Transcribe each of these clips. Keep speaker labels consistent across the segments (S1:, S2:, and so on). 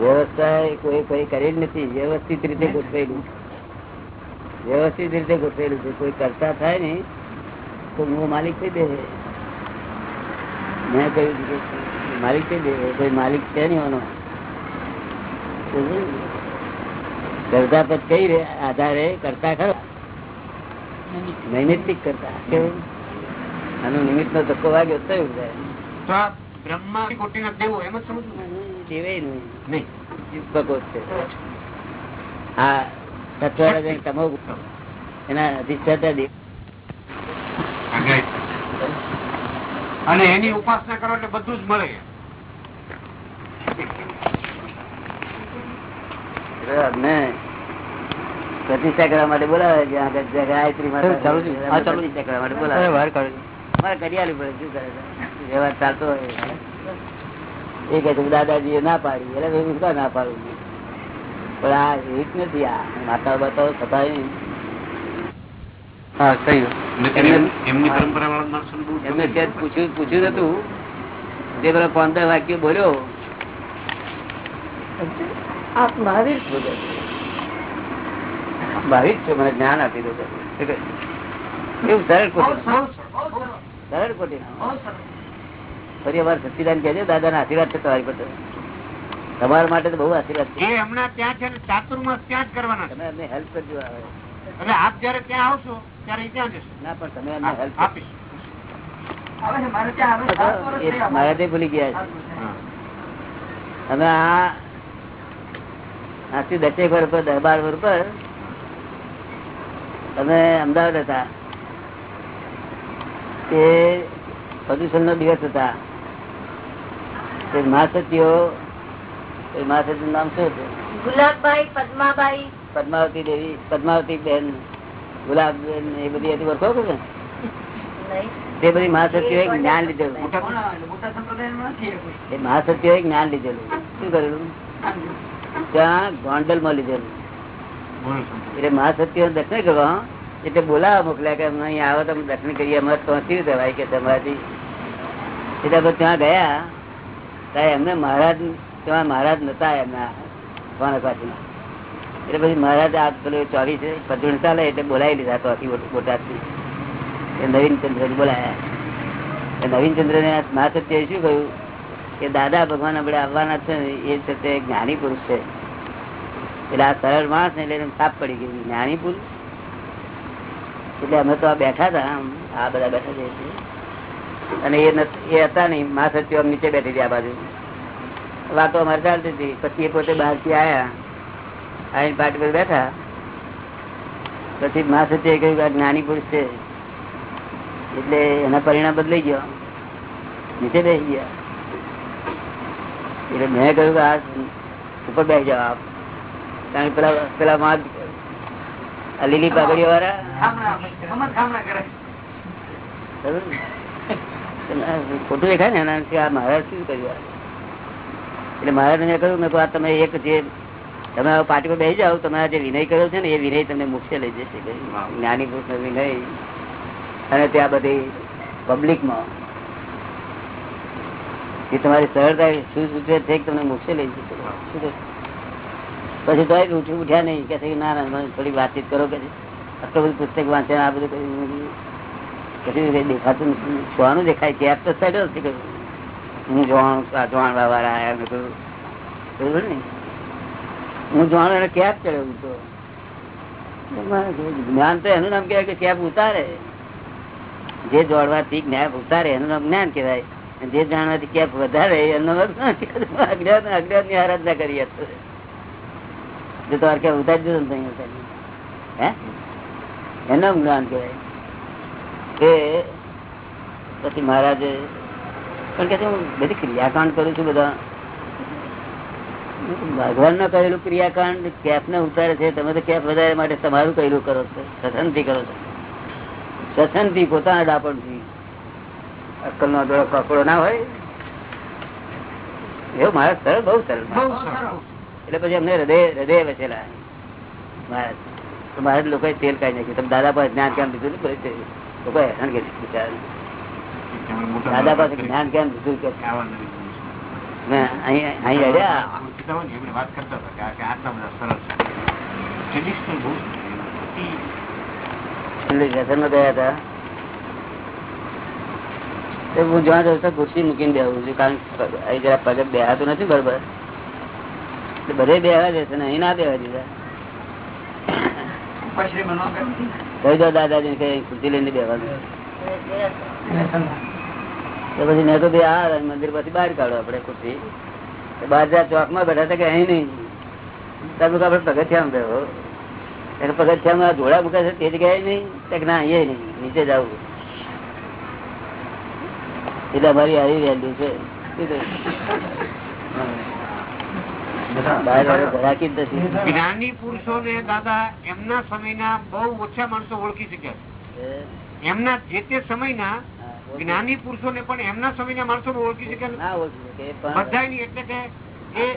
S1: વ્યવસ્થા કોઈ કોઈ કરી નથી. વ્યવસ્થિત રીતે ગોઠવેલું. વ્યવસ્થિત રીતે ગોઠવેલું છે. કોઈ કરતા થાય ને તો હું માલિક થઈ દે મેં કહ્યું કે માલિક થઈ દે કોઈ માલિક છે નહીં એનો કરતા પછી કઈ રે આધારે કરતા ખરા. નૈમિત્તિક કરતા. કેવું? આનો નિમિત્ત નો ધક્કો વાગ્યો થયું.
S2: આ બ્રહ્મા કોટીના દેવો એમ જ સમજવું?
S1: દેવાય નહીં.
S2: નહીં.
S1: ભગવત છે. હા સત્વરા તમો એના અધિષ્ઠાતા દેવ.
S2: અને એની ઉપાસના કરો એટલે બધું જ મળે.
S1: પ્રતિષ્ઠા કરવા માટે બોલાવે છે. આગળ જે ગાયત્રી માટે
S3: ચાલુ છે. હા,
S1: પ્રતિષ્ઠા કરવા માટે બોલાવે મારે કરી આલવું પડે શું કરે છે? વ્યવહાર ચાલતો હોય એ કહે છે કે દાદાજી એ ના પાડી. એટલે ભાઈ હું ના પાડું. પણ આ હિત નથી આ માતા બતાવો છતાં
S3: હા સહી.
S1: એમની
S2: પરંપરા વાળા માણસો બહુ
S1: એમને ત્યાં પૂછ્યું પૂછ્યું હતું. તે પેલા પંદર વાક્ય બોલ્યો આપ મહાવીર છો મહાવીર છો મને જ્ઞાન આપી દો. કે. એવું સરળ કોટી સરળ કોટી ફરી અમારે સચિદાન કહેજો દાદા ના આશીર્વાદ છે તમારી પર તમારા માટે તો બહુ આશીર્વાદ છે.
S2: એ હમણાં ત્યાં છે ને ચાતુર્માસ ત્યાં જ કરવાના
S1: તમે અમને હેલ્પ કરજો
S2: એટલે આપ જયારે ત્યાં આવશો ત્યારે ત્યાં જશે.
S1: ના પણ તમે અમને હેલ્પ
S2: આપીશ.
S1: મારા તે ભૂલી ગયા છે. અમે આ આજથી દસેક વર્ષ પર દસ બાર વર્ષ પર અમે અમદાવાદ હતા. તે પ્રદૂષણ નો દિવસ હતા. મહાસતીઓ મહાસતી નામ શું હતું?
S4: ગુલાબભાઈ પદ્માબાઈ.
S1: પદ્માવતી દેવી પદ્માવતી બેન ગુલાબ બેન એ બધી હતી ઓળખો છો ને તે બધી મહાસતીઓ જ્ઞાન લીધેલું. એ મહાસતીઓ જ્ઞાન લીધેલું. શું કરેલું? ત્યાં ગોંડલમાં લીધેલું એટલે મહાસત્યો દર્શન કરવા એટલે બોલાવા મોકલ્યા કે અમે અહીંયા આવો તમે દર્શન કરીએ. અમારે પહોંચી દેવાય કે તમારાથી? એટલે ત્યાં ગયા. એમને મહારાજ ત્યાં મહારાજ નતા એમના વાનકવાસી એટલે પછી મહારાજ આ પેલું ચોવીસ પદુણ ચાલે એટલે બોલાવી લીધા તો બોટાદથી. એ નવીનચંદ્ર બોલાયા. એ ને મહાસત્ય શું કહ્યું? કે દાદા ભગવાન આપણે આવવાના છે એ છે તે જ્ઞાની પુરુષ છે. એટલે આ સરળ માણસ ને એટલે સાપ પડી ગયું. જ્ઞાની પુરુષ. એટલે અમે તો આ બેઠા હતા આ બધા બેઠા છે. એટલે. અને એ એ હતા નહીં મા સત્યો નીચે બેઠી હતી આ બાજુ. વાતો અમારે ચાલતી હતી. પછી એ પોતે બહારથી આયા. આવીને પાટી પર બેઠા. પછી મા સત્ય કહ્યું કે જ્ઞાની પુરુષ છે. એટલે એના પરિણામ બદલાઈ ગયો. નીચે બેસી ગયા. એટલે મેં કહ્યું કે આ ઉપર બેસી જાઓ આપ. કારણ કે પેલા પેલા માં લીલી પાઘડીઓ વાળા? ખોટું દેખાય ને એના આ મહારાજ શું કર્યું? એટલે મહારાજ મેં કહ્યું મેં આ તમે એક જે, તમે પાર્ટી પર બેસી જાઓ, તમે જે વિનય કર્યો છે ને, એ વિનય તમને મોક્ષે લઈ જશે. જ્ઞાની પુરુષ વિનય. અને ત્યાં બધી પબ્લિકમાં એ તમારી સરળતા શું સૂચવે છે તમને મોક્ષે લઈ જશે. શું કહે? પછી તો ઉઠી ઉઠ્યા નહીં, કે ના ના, થોડી વાતચીત કરો, કે આટલું બધું પુસ્તક વાંચે આ બધું કર્યું કશું કઈ દેખાતું નથી જોવાનું દેખાય છે. આપ તો સડ્યો છે કે હું જોવાનું છું, આ જોવાણવા વાળા આયા મેં કહ્યું બરોબર ને? હું જોવાનું એને કેપ ચડ્યો હું તો. એમાં જ્ઞાન તો એનું નામ કહેવાય કે કેપ ઉતારે. જે જોડવાથી જ્ઞાન ઉતારે એનું નામ જ્ઞાન કહેવાય. અને જે જાણવાથી કેપ વધારે એનો અર્થ ના કહેવાય. અજ્ઞાન અજ્ઞાનની આરાધના કરી હતો. જો તમારે ક્યાં ઉતારી દીધું ને તો અહીંયા ઉતારી દીધું. હે? એનું જ્ઞાન કહેવાય. એ પછી મહારાજે પણ કે હું બધી ક્રિયાકાંડ કરું છું બધા. ભગવાન ના કરેલું ક્રિયાકાંડ કેપ ને ઉતારે છે તમે તો કેપ વધારે માટે તમારું કરેલું કરો છો સસનથી કરો છો. સસનથી પોતાના ડાપણથી. અક્કલ નો દોડો કપડો ના હોય. એવું મારા સરળ બહુ સરળ એટલે પછી અમને હૃદય હૃદય વસેલા. મહારાજ તો મહારાજ લોકોએ તેલ કાઢી નાખ્યું. તમે દાદા પાસે જ્ઞાન કેમ લીધું? ને પછી લોકોએ હેરાન કરી દીધું બિચારાને.
S2: તમે મોટા
S1: દાદા પાસે
S2: વાત કરી.
S1: જ્ઞાન કેમ લીધું કે
S2: આવા નથી બોલું છું.
S1: મેં અહીં અહીં અડ્યા
S2: આપણે કીધા હોય ને, એમણે વાત કરતા હતા કે આ- કે આટલા બધા સરળ છે Traditional બહુ છે.
S1: એટલે વ્યસનમાં ગયા હતા તો હું જ્યાં જઉં તો ખુરશી મૂકીને બેહું છું કારણ કે અહીં જરા પગ બેહાતું નથી બરોબર એટલે બધે બેહવા જશે ને અહીં ના બેહવા દીધા કહી દો દાદાજી કઈ ખુરશી લઈને બેવાનું તો પછી મેં તો આ મંદિર પછી બહાર કાઢો આપણે ખુરશી. બહાર જ્યાં ચોકમાં બેઠા હતા કે અહીં નહીં? તમે આપડે પગથિયામાં બેહો. એટલે પગથિયામાં જોડા મૂકે છે, તે જગ્યાએ નહીં? કે ના, અહીંયા નહીં, નીચે જવું એટલે અમારી આવી વેલ્યુ છે શું કહ્યું? બહાર વાળો ઘરાકી જ નથી
S2: જ્ઞાની પુરુષો ને દાદા એમના સમયના બહુ ઓછા માણસો ઓળખી શક્યા એમના જે તે સમયના જ્ઞાની પુરુષો ને પણ એમના સમયના માણસો ઓળખી શક્યા બધાયની એટલે કે એ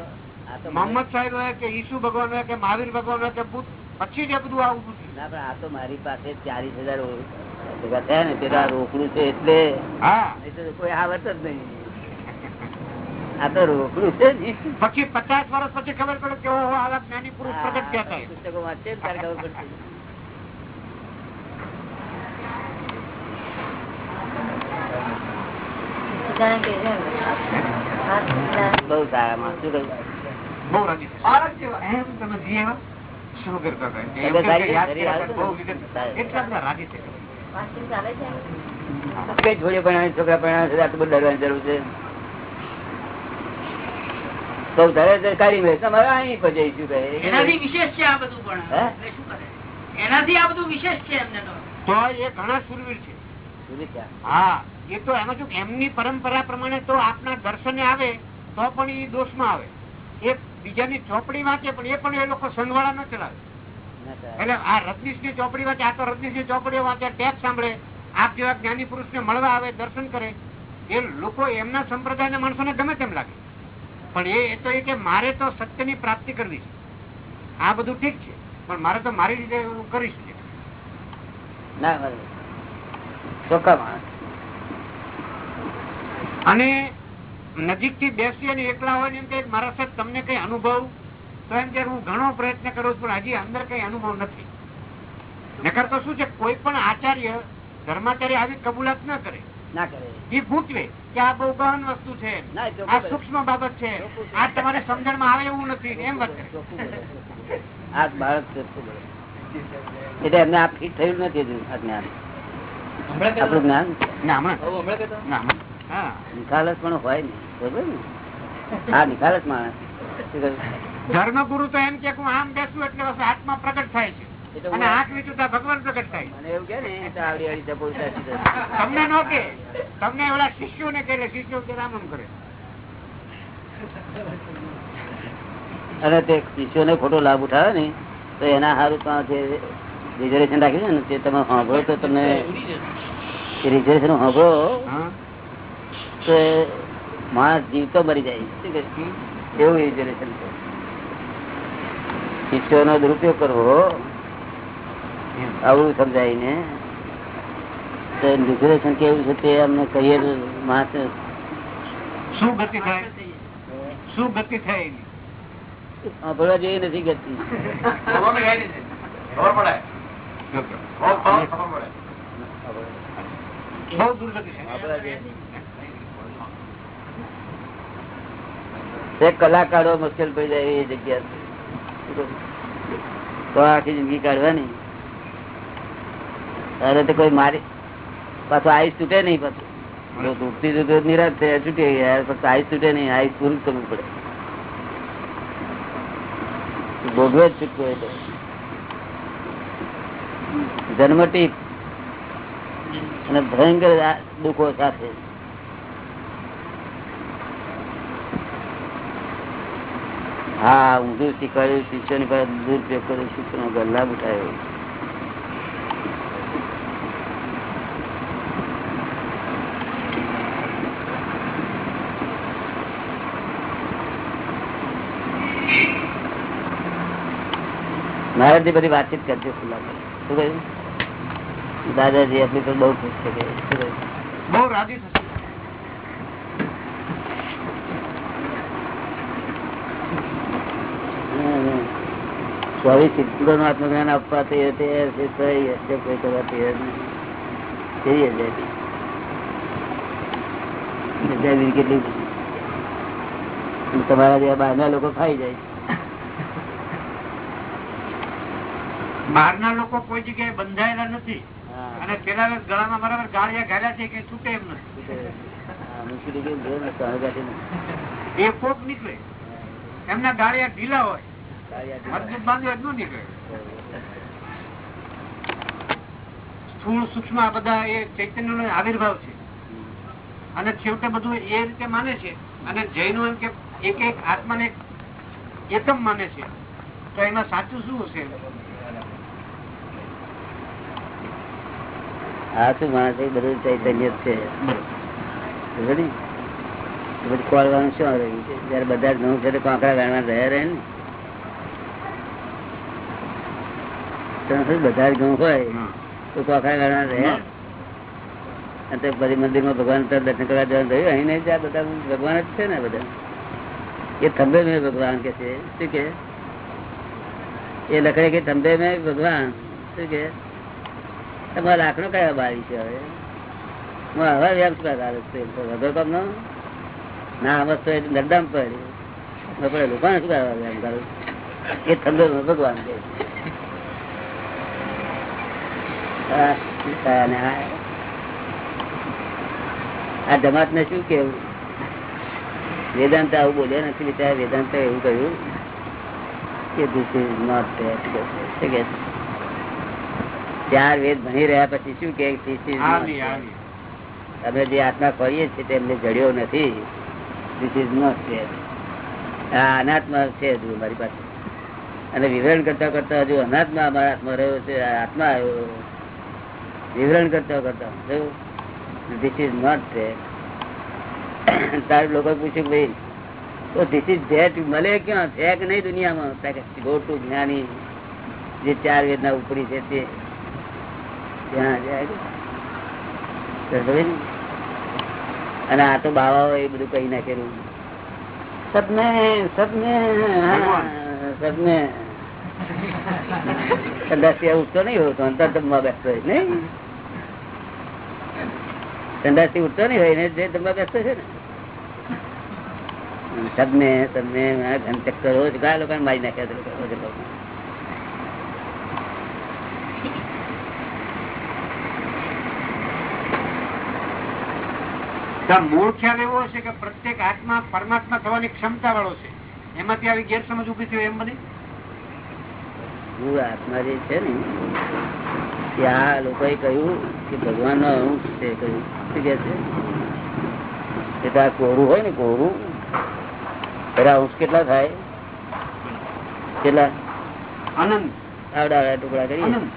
S2: મોહમ્મદ સાહેબ હોય કે ઈસુ ભગવાન હોય કે મહાવીર ભગવાન હોય કે બુદ્ધ પછી જ બધું આવું.
S1: આ તો મારી પાસે ચાલીસ હજાર ભેગા થયા ને પેલા રોકડું છે એટલે કોઈ આવત જ નહીં. આ તો રોકડું છે
S2: પછી પચાસ વર્ષ પછી ખબર પડે કે આવા જ્ઞાની પુરુષ પ્રગટ થયા? થાય
S1: પુસ્તકો વાંચે ત્યારે ખબર પડશે. બહુ સારા માણસ શું કહ્યું?
S2: બહુ રાજી છે. એમ તમે શું કરતા
S1: એટલે
S2: બધા રાજી
S1: છોકરા પણ આટલું બધું ડરવાની જરૂર છે. બહુ ઘરે કાઢી મેં. તમારે અહીં પજાઈશું ભાઈ?
S3: એનાથી વિશેષ છે આ બધું પણ. શું કરે? એનાથી આ બધું વિશેષ છે એમને તો.
S2: તો એ ઘણા સુરવીર છે. હા એ તો એમાં શું એમની પરંપરા પ્રમાણે તો આપના દર્શને આવે તો પણ એ દોષ આવે. એ બીજાની ચોપડી વાંચે પણ એ પણ એ લોકો સંઘવાળા ન ચલાવે. એટલે આ રજનીશની ચોપડી વાંચે આ તો રજનીશની ચોપડીઓ વાંચે ટેપ સાંભળે. આપ જેવા જ્ઞાની પુરુષ ને મળવા આવે દર્શન કરે એ લોકો એમના સંપ્રદાયના માણસોને ગમે તેમ લાગે. પણ એ તો એ કે મારે તો સત્યની પ્રાપ્તિ કરવી છે. આ બધું ઠીક છે પણ મારે તો મારી રીતે હું કરીશ છે અને નજીકથી બેસી અને એકલા હોય એમ કે મારા સાહેબ તમને કઈ અનુભવ? તો એમ કે હું ઘણો પ્રયત્ન કરું છું પણ હજી અંદર કઈ અનુભવ નથી. નકર તો શું છે કોઈ પણ આચાર્ય ધર્માચાર્ય આવી કબૂલાત ન કરે.
S1: ના કરે.
S2: એ ભૂતવે કે આ બહુ ગહન વસ્તુ છે. આ સૂક્ષ્મ બાબત છે. આ તમારે સમજણમાં આવે એવું નથી. એમ વાત.
S1: આ બાળક એટલે એમને આ ફીટ થયું નથી હજુ આ જ્ઞાન. આપણું જ્ઞાન? નિખાલસ પણ હોય ને બરોબર ને? હા નિખાલસ માણસ?
S2: ધર્મગુરુ તો એમ કે હું આમ બેસું એટલે બસ આત્મા પ્રગટ થાય છે. અને આંખ નીચું ભગવાન પ્રગટ થાય.
S1: મને એવું કે ને તો આવડી આવડી ચપોળ
S2: તમને ન કે તમને ઓલા શિષ્યો ને કે શિષ્યો કે રામ કરે.
S1: અને તે શિષ્યોને ખોટો લાભ ઉઠાવે ને તો એના સારું જે રિઝર્વેશન રાખ્યું છે ને તે તમે સાંભળો તો તમને રિઝર્વેશન સાંભળો તો માણસ જીવતો મરી જાય? એવું રિઝર્વેશન છે. શિષ્યોનો દુરુપયોગ કરવો આવું સમજાય ને રિઝર્વેશન કેવું છે તે અમને કહીએ માણસ
S2: શું ગતિ થાય? શું ગતિ થાય એની?
S1: સાંભળવા નથી ગતી.
S2: બહુ દુર્ગતિ છે.
S1: સાંભળવા જેવી. એક કલાક કાઢવો મુશ્કેલ પડી જાય એ જગ્યા તો આખી જિંદગી કાઢવાની. અરે તો કોઈ મારી પાછું આઈસ તૂટે નહીં પાછું. જો તૂટતી નિરાશ છૂટી ગયા તૂટે નહીં આઈસ પૂરું કરવું પડે. ભોગવે જ છૂટકો એટલે અને ભયંકર દુઃખો સાથે. હા ઊંધું શીખવાડ્યું પાસે દુરુપયોગ કર્યો શિક્ષણ ગલ્લા ઉઠાયો મહારાજ બધી વાતચીત કરજો ખુલ્લા શું કહ્યું? દાદાજી આપણી તો બહુ ખુશ છે કે શું કહ્યું?
S2: બહુ રાજી થશે.
S1: ચોવીસ ચિત્રો નું આત્મજ્ઞાન આપવા તૈયાર તૈયાર છે તો એ હશે કોઈ કરવા તૈયાર નહીં કેવી હજારી હજારી કેટલી અને તમારા જેવા બહારના લોકો ખાઈ જાય
S2: બહારના લોકો કોઈ જગ્યાએ બંધાયેલા નથી. અને પેલા ગળામાં બરાબર ગાળિયા ગાળ્યા છે કે છૂટે એમ નથી. એ કોક નીકળે. એમના ગાળિયા ઢીલા હોય. મજબૂત બાંધ્યો જ ન નીકળે. સ્થૂળ સૂક્ષ્મ આ બધા એ ચૈતન્ય નો આવિર્ભાવ છે. અને છેવટે બધું એ રીતે માને છે. અને જૈનો એમ કે એક એક આત્માને એક એકમ માને છે. તો એમાં સાચું શું હશે?
S1: આ શું માણસ એ બધું ચૈતન્ય જ છે. ખબર ને? એ બધું ખોલવાનું શું રહ્યું છે જયારે બધા જ ઘઉં છે તો કાંકરા ગાળવા રહ્યા રહે ને? તો શું બધા જ ઘઉં હોય તો કાંકરા ગાળવા રહ્યા. અને તે પછી મંદિરમાં ભગવાન તરફ દર્શન કરવા જવાનું થયું. અહીં નહીં જ્યાં બધા ભગવાન જ છે ને બધા. એ થંભે મેં ભગવાન કે છે. શું કે? એ લખડે કે થંભે મેં ભગવાન. શું કે? તમારો લાકડો કયા બારી છે હવે? હું હવે કામનો? ના, આમ તો નરદામ પડ્યું પડે. લોકોને શું કરવા એમ કરું? એ થંભે ભગવાન છે આ જમાત ને શું કેવું? વેદાંત આવું બોલ્યા નથી વેદાંત એવું કહ્યું કે ધીસ ઇઝ નોટ કે ચાર વેદ ભણી રહ્યા પછી શું કે અમે જે આત્મા કરીએ છીએ તેમને જડ્યો નથી. ધીસ ઇઝ નોટ અનાત્મા છે હજુ મારી પાસે. અને વિવરણ કરતા કરતા હજુ અનાત્મા અમારા હાથમાં રહ્યો છે આત્મા આવ્યો. વિવરણ કરતા કરતા ધીસ ઇઝ નોટ છે તારે લોકો પૂછ્યું ભાઈ તો ધીસ ઇઝ ધેટ મળે ક્યાં? છે કે નહીં દુનિયામાં? ગો ટુ જ્ઞાની. જે ચાર વેદના ઉપરી છે તે ત્યાં જાય તો ખબર ને? અને આ તો બાવાઓ એ બધું કઈ નાખેલું. સપને સપને સબને કદાચ ઉઠતો નહીં હોય તો અંતર જમવા બેસતો હોય નહીં? સંદાસ ઉઠતો નહીં હોય ને જે જમવા બેસતો છે ને. સબને ઘન ચક્કર રોજ ઘણા લોકોને મારી નાખ્યા છે લોકો, રોજ લોકો.
S2: તો મૂળ ખ્યાલ એવો હશે કે પ્રત્યેક આત્મા પરમાત્મા થવાની ક્ષમતા વાળો છે. એમાંથી આવી ગેરસમજ ઊભી થયો એમ બની?
S1: મૂળ આત્મા જે છે ને કે આ લોકોએ કહ્યું કે ભગવાન નો અંશ છે કહ્યું. શું કે છે? એટલે આ કોરું હોય ને કોરું. એના અંશ કેટલા થાય? કેટલા?
S2: આનંદ
S1: આવડા ટુકડા કરીએ.
S2: આનંદ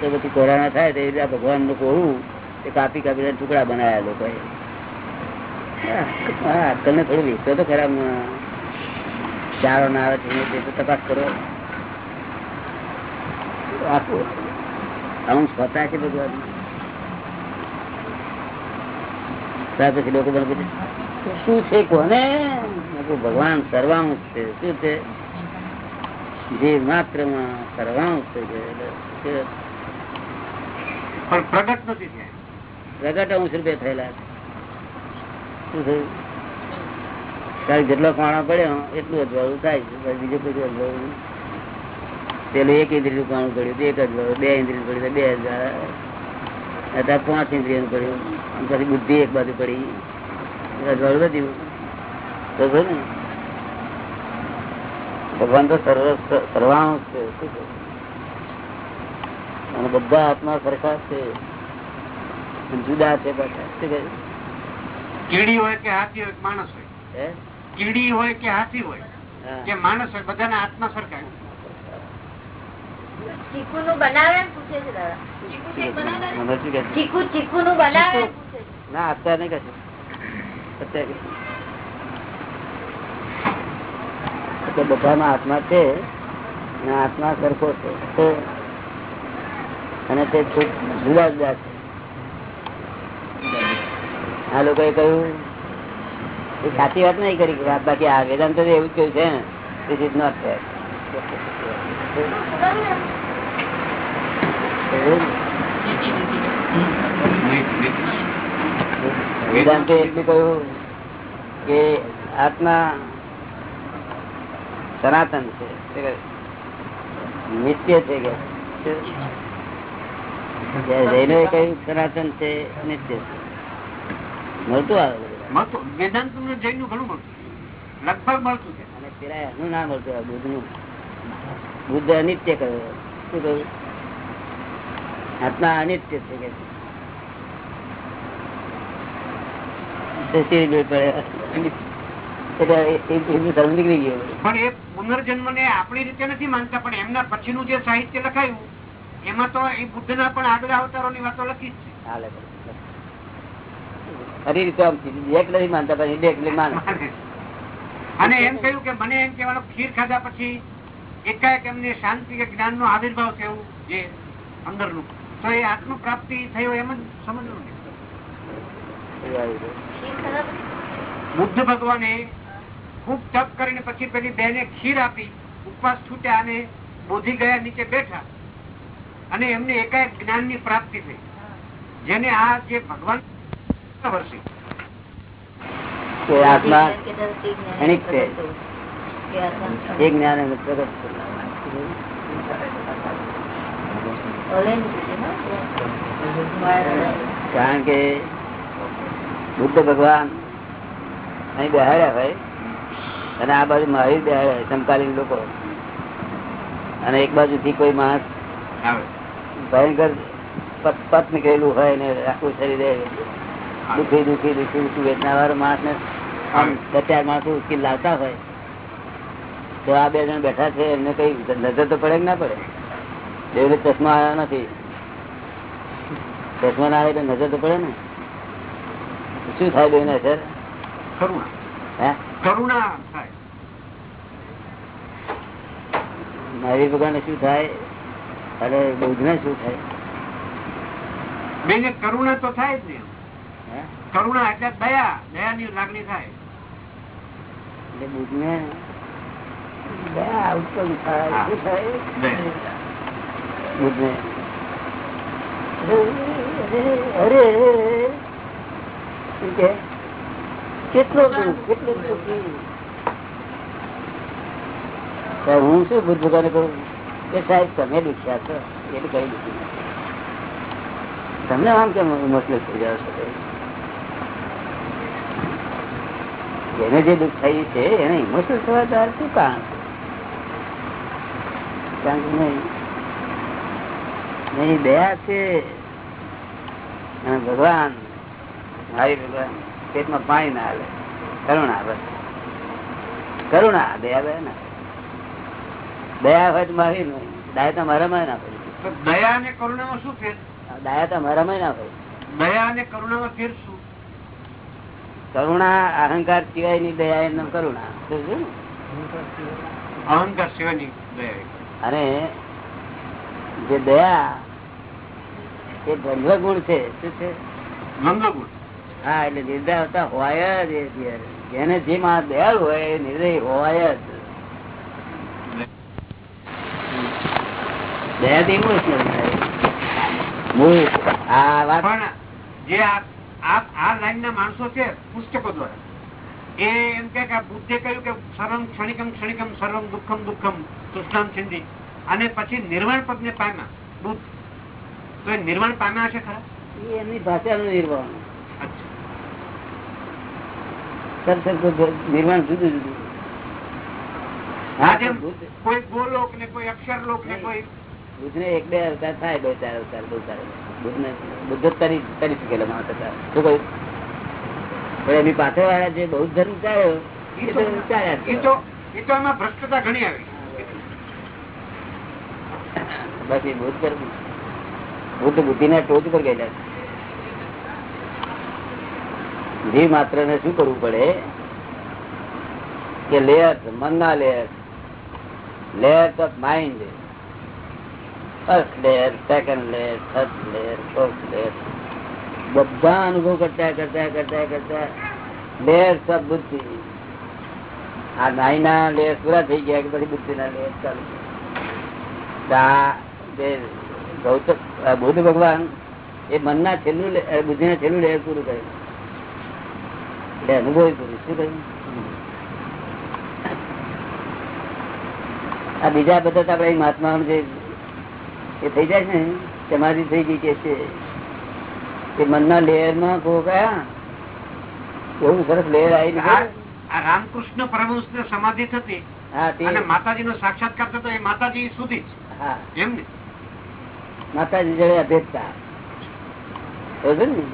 S1: તો પછી કોરાના થાય તો એ ભગવાનનું કોરું એ કાપી કાપીને ટુકડા બનાવ્યા લોકોએ. હા અક્કલ થોડું વિકસો તો ખરા ચારો ના આવે છે તે તો તપાસ કરો આખું અંશ હોતા છે બધું પછી લોકો મને પૂછે શું છે કોને ભગવાન સર્વાંશ છે શું છે જે માત્રમાં સર્વાંશ છે
S2: પણ પ્રગટ નથી થયા
S1: પ્રગટ અંશ રૂપે થયેલા છે. શું થયું? કારણ જેટલો કાણો પડ્યો, એટલું અજવાળું થાય છે. બીજું કશું અજવાળું. પેલું એક ઇન્દ્રિયું કાણું પડ્યું એક અજવાળું બે ઇન્દ્રિયું પડ્યું બે હજાર. અત્યારે પાંચ ઇન્દ્રિયું પડ્યું. પછી બુદ્ધિ એક બાજુ પડી. અજવાળું વધ્યું તો ને ભગવાન તો સર્વ સર્વાંશ છે. શું? અને બધા આત્મા સરખા છે. જુદા છે પાછા. શું કહે?
S2: કીડી હોય કે હાથી હોય માણસ હોય? કીડી હોય કે હાથી હોય. કે માણસ હોય બધાના આત્મા સરખા
S4: ચીકુ નું બનાવે પૂછે છે દાદા.
S1: કહે છે?
S4: ચીકુ ચીકુ નું બનાવે છે.
S1: ના અત્યારે નહીં બધામાં આત્મા છે આત્મા સરખો છે. અને તે જુદા જુદા છે. આ લોકોએ કહ્યું, એ સાચી વાત નહીં કરી વાત બાકી આ વેદાંત એવું જ કહ્યું છે ને. ઇઝ નોટ ફેર વેદાંતે એટલું કહ્યું કે આત્મા સનાતન છે. નિત્ય છે કે? જૈનો કહ્યું, સનાતન છે, નિત્ય છે. મળતું આવે
S2: વેદાંત જૈનનું ઘણું લગભગ મળતું છે.
S1: અને પેલા એનું ના મળતું આ બુદ્ધનું બુદ્ધ અનિત્ય કહ્યું શું કહ્યું? આત્મા અનિત્ય છે કે? તો શી રીતે પડે? એટલે એ- એ- એમનું ધર્મ નીકળી ગયો.
S2: પણ એ પુનર્જન્મ ને આપણી રીતે નથી માનતા પણ એમના પછીનું જે સાહિત્ય લખાયું એમાં તો એ બુદ્ધના પણ આગળ અવતારો ની વાતો લખી જ
S1: હાલે નથી માનતા ઇન્ડિરેક્ટલી માને.
S2: અને એમ કહ્યું કે મને એમ કહેવાનો ખીર ખાધા પછી એકાએક એમને શાંતિ કે જ્ઞાન નો આવિર્ભાવ થયું જે અંદરનું. તો એ આત્મ પ્રાપ્તિ થયો એમ જ સમજવું ને. બુદ્ધ ભગવાને ખૂબ તપ કરીને પછી પેલી બેને ખીર આપી, ઉપવાસ છૂટ્યા અને બોધી ગયા નીચે બેઠા. અને એમને એકાએક જ્ઞાનની પ્રાપ્તિ થઈ. જેને આ જે ભગવાન
S1: આત્મા ક્ષણિક છે. એ જ્ઞાન પ્રગટ કારણ કે બુદ્ધ ભગવાન અહીં બેહાડ્યા હોય અને આ બાજુ મહાવીર બેહાડ્યા હોય સમકાલીન લોકો. અને એક બાજુથી કોઈ માણસ ભયંકર પત પત નીકળેલું હોય ને આખું શરીરે દુખી દુઃખી દુઃખી દુઃખી વેદના વાળો માણસ ને આમ બચાર માણસો ઉકેલ લાવતા હોય તો આ બે જણ બેઠા છે એમને કઈ નજર તો પડે કે ના પડે? દેવને ચશ્મા આવ્યા નથી. ચશ્મા ના આવે તો નજર તો પડે ને? શું થાય બેન સર મારી ભગવાન શું થાય? અને બુદ્ધ ને શું થાય?
S2: બેને કરુણા તો થાય જ ને? કરુણા એટલે દયા દયાની લાગણી થાય.
S1: એટલે બુદ્ધ ને દયા ઉત્પન્ન થાય. શું થાય? બુદ્ધ ને અરે કેટલો કેટલો હું શું ભગવાને કહું? કે સાહેબ તમે દુખ્યા છો. એટલે કઈ દુઃખી તમને આમ કેમ ઇમોશનલ થઈ જાવ છો? એને જે દુઃખ થયું છે એને ઇમોશનલ થવા તાર શું કારણ કારણ કે નહીં. દયા છે. અને ભગવાન મારી ભગવાન પેટમાં પાણી ના હાલે. કરુણા બસ. કરુણા દયા દયા ના. દયા હોય તો મારી નહીં. દયા તો મારામાં ના પડી
S2: દયા અને કરુણામાં શું ફેર?
S1: દયા તો મારામાં ના પડી
S2: દયા અને કરુણામાં ફેર શું?
S1: કરુણા અહંકાર સિવાયની દયા એમ કરુણા.
S2: અહંકાર સિવાયની દયા
S1: અને જે દયા એ દ્વંદ્વ ગુણ છે શું છે? હા એટલે નિર્દય હતા હોય જ જેને જે માં દયાળુ હોય એ નિર્દય હોય જ. દયા થી મૂળ આ વાત
S2: જે આ આ- લાઈન ના માણસો છે પુસ્તકો દ્વારા. એ એમ કે બુદ્ધે કહ્યું કે સર્વમ ક્ષણિકમ ક્ષણિકમ સર્વમ દુઃખમ દુઃખમ કૃષ્ણમ સિંધી. અને પછી નિર્વાણ પદ ને પામ્યા. બુદ્ધ. તો એ નિર્વાણ પામ્યા હશે ખરા?
S1: એમની ભાષાનું નિર્વાણ. નિર્વાણ જુદું જુદું. હા બુદ્ધ
S2: કોઈ ગોલોક ને કોઈ અક્ષરલોક ને કોઈ
S1: બુદ્ધને એક બે અવતાર થાય બે ચાર અવતાર બહુ સારા બુદ્ધને બુદ્ધ તરી તરી માણસ હતા. શું કહ્યું? પણ એની પાછળ વાળા જે બૌદ્ધ ધર્મ ચાલ્યો એ તો
S2: એમાં ભ્રષ્ટતા ઘણી આવી.
S1: બાકી બુદ્ધ ધર્મ બુદ્ધ બુદ્ધિ ના ટોચ પર ગયેલા. જીવ માત્ર ને શું કરવું પડે? કે લેયર મનના layer layers of mind first layer second layer third layer fourth layer બધા અનુભવ કરતા કરતા કરતા કરતા લેર સબ બુદ્ધિ. આ નાઈ ના લેર પૂરા થઈ ગયા કે પછી બુદ્ધિ ના લેર ચાલુ આ બુદ્ધ ભગવાન એ મનના છેલ્લું બુદ્ધિ ના છેલ્લું લેર પૂરું કર્યું. એટલે અનુભવ પૂરું. શું કહ્યું આ બીજા બધા આપડે મહાત્મા જે એ થઈ જાય ને? સમાધિ થઈ ગઈ કે છે? એ મનના લેયરમાં ગયા એવું સરસ લેયર આવી
S2: રામકૃષ્ણ પરમહંસ ને સમાધિ થતી અને માતાજી નો સાક્ષાત્કાર થતો એ માતાજી સુધી એમ ને?
S1: માતાજી જોડે અભેદતા. ને?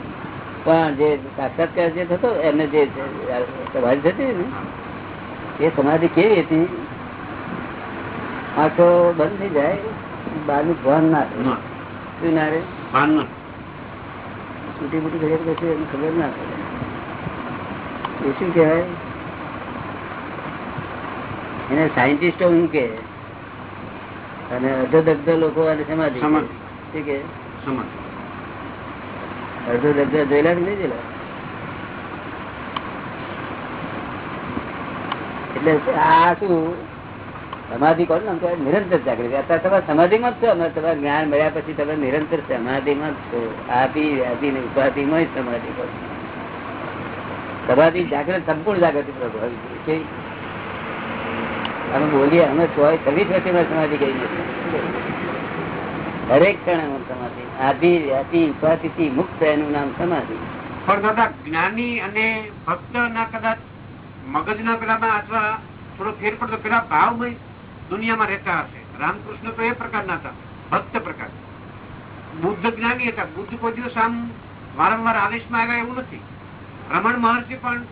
S1: પણ જે સાક્ષાત્કાર જે થતો એને જે સમાધિ થતી ને એ સમાધિ કેવી હતી? આંખો બંધ થઈ જાય. બહારનું ભાન ના શું ના
S2: ભાન
S1: મોટી ઘરે કશું એમને ખબર ના પડે. એ શું કહેવાય? એને સાયન્ટિસ્ટો હું કે અને અડધો દગ્ધ લોકો અને સમાધિ. શું કે. અડધો દગ્ધ જોયેલા કે નહીં જોયેલા? એટલે આ શું સમાધિ કોણ? ને? નિરંતર જાગૃતિ. અત્યારે તમે સમાધિમાં જ છો. અમે તમારે જ્ઞાન મળ્યા પછી તમે નિરંતર સમાધિમાં જ છો. આદિ વ્યાધિ ને ઉપાધિમાં જ સમાધિ કરો. સમાધિ જાગૃત, સંપૂર્ણ જાગૃતિ પ્રભાવી છે. અમે બોલીએ, અમે ચોય છવ્વીસ વર્ષે સમાધિ કહી છે દરેક ક્ષણે અમે સમાધિ. આધિ વ્યાધિ ઉપાધિથી મુક્ત એનું નામ સમાધિ.
S2: પણ દાદા, જ્ઞાની અને ભક્ત ના કદાચ મગજ ના પેલામાં અથવા થોડો ફેર પડતો પેલા ભાવમય દુનિયામાં રહેતા હશે. રામકૃષ્ણ તો એ પ્રકારના હતા. ભક્ત પ્રકાર. બુદ્ધ જ્ઞાની હતા. બુદ્ધ કોઈ દિવસ વારંવાર આવેશમાં આવ્યા એવું નથી. રમણ મહર્ષિ પણ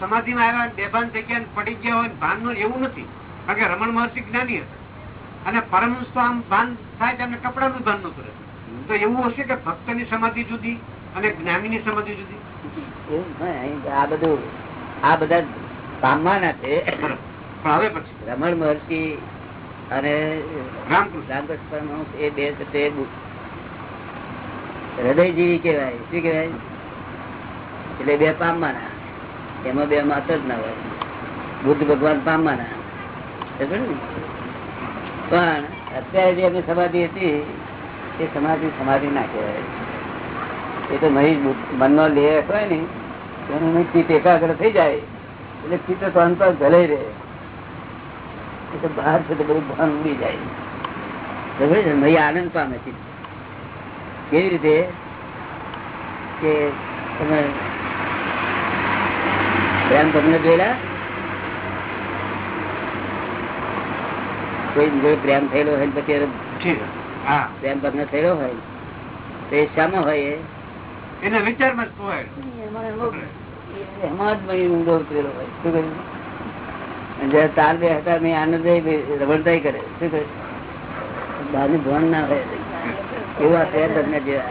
S2: સમાધિમાં આવ્યા, બેભાન થઈ પડી ગયા હોય ભાનનું એવું નથી. કારણ કે રમણ મહર્ષિ જ્ઞાની હતા. અને પરમહંસ તો આમ ભાન થાય તેમને કપડાનું ભાન નતું રહેતું. તો એવું હશે કે ભક્તની સમાધિ જુદી અને જ્ઞાનીની સમાધિ જુદી?
S1: આ બધું આ બધા પામવાના છે.
S2: હવે પછી
S1: રમણ મહર્ષિ અને
S2: રામકૃષ્ણ.
S1: પરમહંસ એ બે તે હૃદયજીવી કેવાય શું કેવાય એટલે બે પામવાના. એમાં બે માત જ ના હોય. બુદ્ધ ભગવાન પામવાના. પણ અત્યારે જે એમની સમાધિ હતી એ સમાધિ સમાધિ ના કહેવાય. એ તો નહીં મનનો લેહ હોય ને એનું ચિત્ત એકાગ્ર થઈ જાય. એટલે ચિત્ત તો અંતર ભલે રહે. એ તો બહાર છે તો બધું ભાન ઉડી જાય? અહીં આનંદ પામે છે. કેવી રીતે? કે તમે પ્રેમ તમને જોયેલા? કોઈ જોડે પ્રેમ થયેલો હોય પછી પ્રેમ તમને થયેલો હોય. તો એ શામાં હોય
S2: એને વિચારમાં
S1: એમાં જ મહી ઊંડો થયેલો હોય. શું કહ્યું? જયારે તાર બે હતા મેં આનંદ રમણતા કરે. શું કરે બહારનું ભણ ના હોય. એવું આ પેર તમને જેવા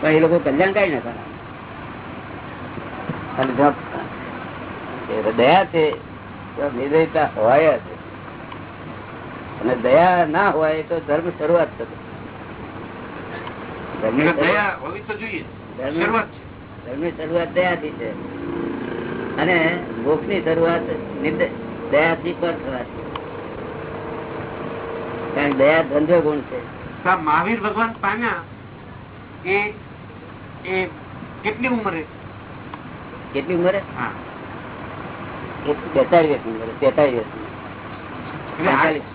S1: પણ એ લોકો કલ્યાણકારી ના કરે. દયા છે નિર્દયતા હોય જ. અને દયા ના હોય તો ધર્મ શરૂઆત થતો. ધર્મ-
S2: શરૂઆત
S1: દયાથી છે. અને મોક્ષની શરૂઆત દયાથી પર થવાથી. કારણ દયા ધંધો ગુણ છે.
S2: મહાવીર ભગવાન પામ્યા એ કેટલી ઉંમરે?
S1: કેટલી ઉંમરે?
S2: હા.
S1: બેતાળીસ ઉંમરે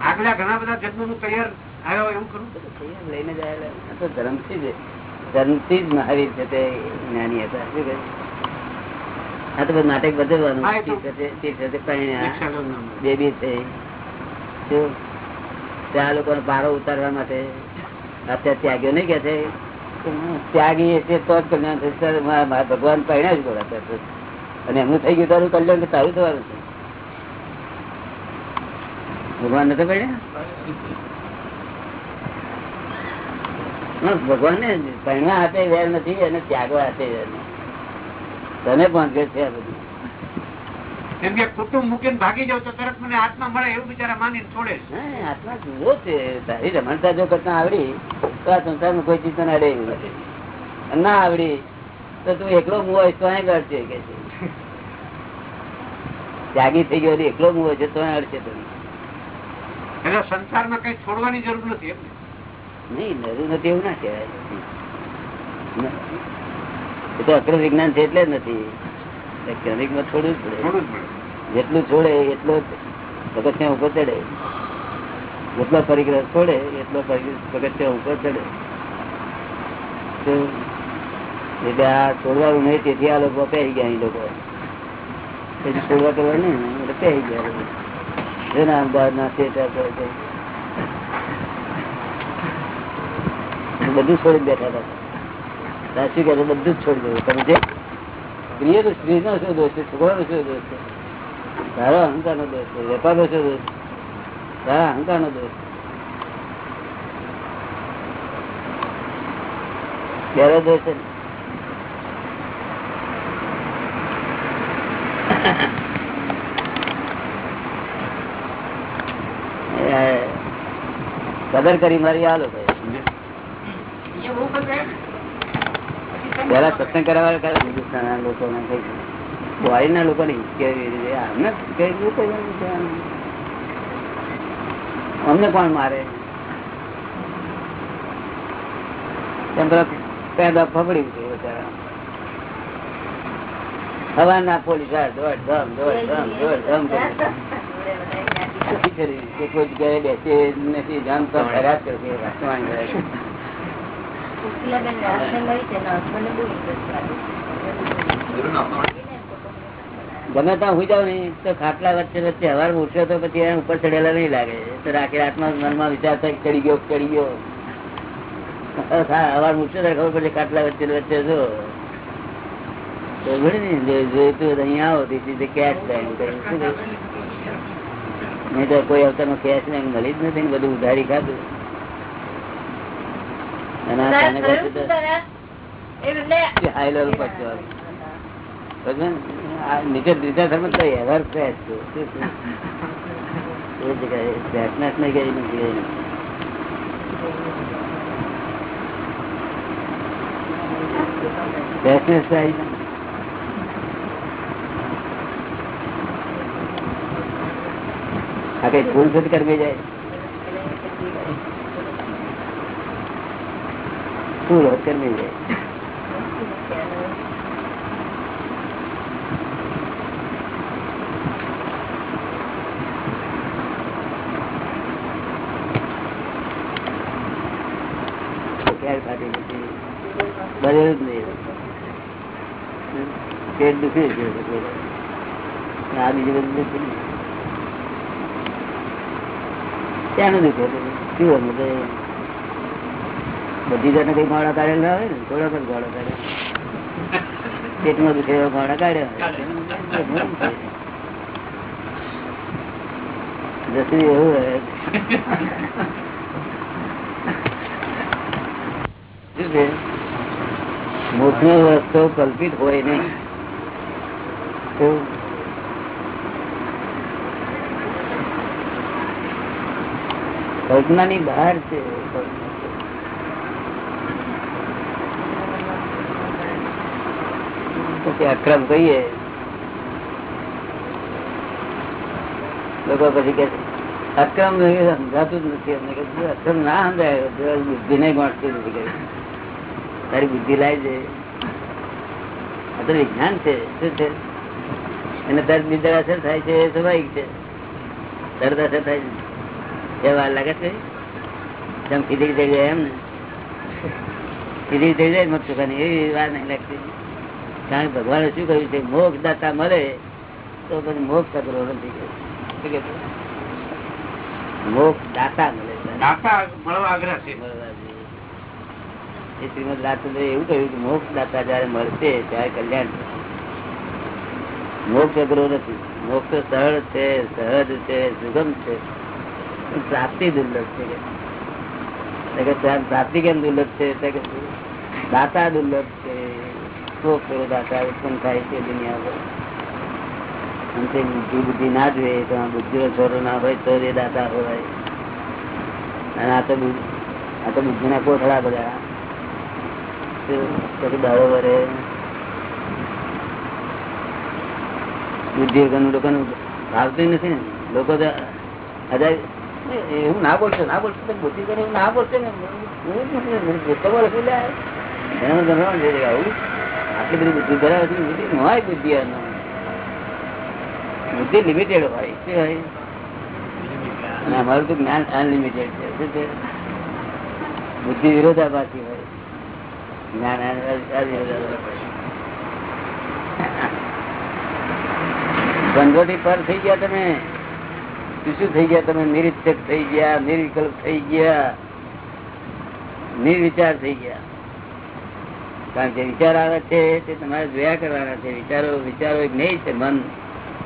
S2: આગલા ઘણા બધા જન્મનું તૈયાર આવ્યો એવું
S1: કરું લઈને જ આયેલા. આ તો ધર્મથી જ ધર્મથી જ મહાવીર છે તે જ્ઞાની હતા. શું કહે? આ તો નાટક બદલવાનું
S2: હા.
S1: બેબી છે. ત્યાં લોકો પારો ઉતારવા માટે અત્યારે ત્યાગ્યો નહીં કે છે. ત્યાગી છે તો જ કલ્યાણ થશે. ભગવાન પહેણ્યા જ બોલા અને એમનું થઈ ગયું તારું કલ્યાણ સારું તારું થવાનું છે? ભગવાન નથી પહેણ્યા હા, ભગવાન ને પહેણવા હાથે વેર નથી અને ત્યાગવા હાથે વેર નથી. તને પહોંચે છે
S2: કેમ કે કુટુંબ મૂકીને ભાગી જાવ તો તરત મને આત્મા મળે એવું બિચારા માની છોડે.
S1: આત્મા છે. તારી રમણતા જો કરતા આવડી તો આ સંસારમાં કોઈ ચિંતા અડે એવું નથી ના આવડી તો તું એકલો મુવો તો અહીં અડશે કે છે. ત્યાગી થઈ ગયો એકલો મુવો છે તો અડશે તો.
S2: એટલે સંસારમાં કઈ છોડવાની જરૂર નથી એમ
S1: નહીં નરું નથી એવું ના કહેવાય. એ તો અક્રમ વિજ્ઞાન છે એટલે જ નથી. ક્ષણિકમાં થોડું જ જેટલું છોડે એટલો પગથિયા ઉપર ચડે. જેટલો પરિગ્રહ છોડે એટલો પગથિયા ઉપર ચડે. એટલે આ છોડવાનું નહીં તેથી આ લોકો પહેરી ગયા એ લોકો. પછી છોડવા કરવા નહીં એટલે પહેરી ગયા. જેના અમદાવાદ ના થિયેટર બધું છોડી બેઠા હતા. સાચું કે બધું જ છોડી દેવું. તમે જે સ્ત્રીએ તો સ્ત્રી નો શું દોષ છે? છોકરાનો શું દોષ છે? તારો અહંકાર નો દોષ છે? વેપાર નો શું દોષ છે? તારા અહંકાર નો દોષ બેરો દોષ છે કદર કરી મારી આ લોકો
S3: એ બહુ બધું એમ.
S1: પેલા સત્સંગ કરાવવા વાળા હિન્દુસ્તાન લોકો ના લોકો અમને કોણ મારે? પેદા ફફડી છે બચારા. હવાના પોલીસ દોડ ધમ દોડ ધમ દોડ ધમ કરી. કોઈ જગ્યાએ બેસે નથી, જામ ફરિયાદ કરશે વાંચવાની ગમે ત્યાં હું જાઉં ને, તો ખાટલા વચ્ચે વચ્ચે હવાર ઉઠ્યો તો પછી એને ઉપર ચડેલા નહીં લાગે. તો રાખે રાતમાં મનમાં વિચાર થાય ચડી ગયો ચડી ગયો. હવાર ઉઠ્યો ત્યારે ખબર પડે ખાટલા વચ્ચે વચ્ચે જો. તો ને અહીંયા આવો, તો કેશ નહીં તો કોઈ અવતારમાં કેશ ને મળી જ નથી બધું ઉધારી ખાધું. આ કઈ ભૂલ કરવી જાય? જાય. ખાતી નથી. બનેલું જ નહીં. પેટ દુખી છે આ બીજું બધું ત્યાંનું દુખે. શું બધી જાતના કઈ ગોળા કાઢેલા આવે ને, થોડા પણ ગોળા કાઢે પેટમાં દુખે એવા ગોળા હોય. જસરી એવું રસ્તો કલ્પિત હોય નહીં. તો કલ્પનાની બહાર છે. પછી અક્રમ કહીએ. લોકો પછી કે અક્રમ સમજાતું નથી. અમને કે અક્રમ ના સમજાય બુદ્ધિ નહીં ગણતી નથી. તારી બુદ્ધિ લાવી દે. આ તો વિજ્ઞાન છે. શું છે? એને તરત બીજા અસર થાય છે, એ સ્વાભાવિક છે. તરત અસર થાય છે. એ વાર લાગે છે? જેમ કીધી થઈ જાય એમ ને. કીધી થઈ જાય મત સુખાની એવી વાર નહીં લાગતી. કારણ કે ભગવાને શું કહ્યું છે? મોક્ષ દાતા મળે તો પછી મોક્ષ અઘરો નથી? મોક્ષ દાતા મળે એ શ્રીમદ રાજચંદ્ર એવું કહ્યું કે મોક્ષ દાતા જયારે મળશે ત્યારે કલ્યાણ મોક્ષ અઘરો નથી. મોક્ષ સરળ છે સહજ છે સુગમ છે. પ્રાપ્તિ દુર્લભ છે પ્રાપ્તિ કેમ દુર્લભ છે? દાતા દુર્લભ છે. બુદ્ધિ ના કોથળા બધા. પછી બુદ્ધિ વગરનું લોકોનું ભાવતું નથી ને. લોકો તો એવું ના બોલશો ના બોલશો તો ના બોલશે ને. નથી. જેટલો બોલે એટલું આટલી બધી બુદ્ધિ ધરાવે છે બુદ્ધિ હોય બુદ્ધિ. બુદ્ધિ લિમિટેડ હોય શું હોય અને અમારું તો જ્ઞાન અનલિમિટેડ છે શું બુદ્ધિ વિરોધાભાસી હોય જ્ઞાન અવિરોધાભાસી. પર થઈ ગયા તમે શું થઈ ગયા તમે નિરીક્ષક થઈ ગયા નિર્વિકલ્પ થઈ ગયા નિર્વિચાર થઈ ગયા કારણ કે વિચાર આવે છે તે તમારે જોયા કરવાના છે. વિચારો વિચારો એક નહીં છે, મન.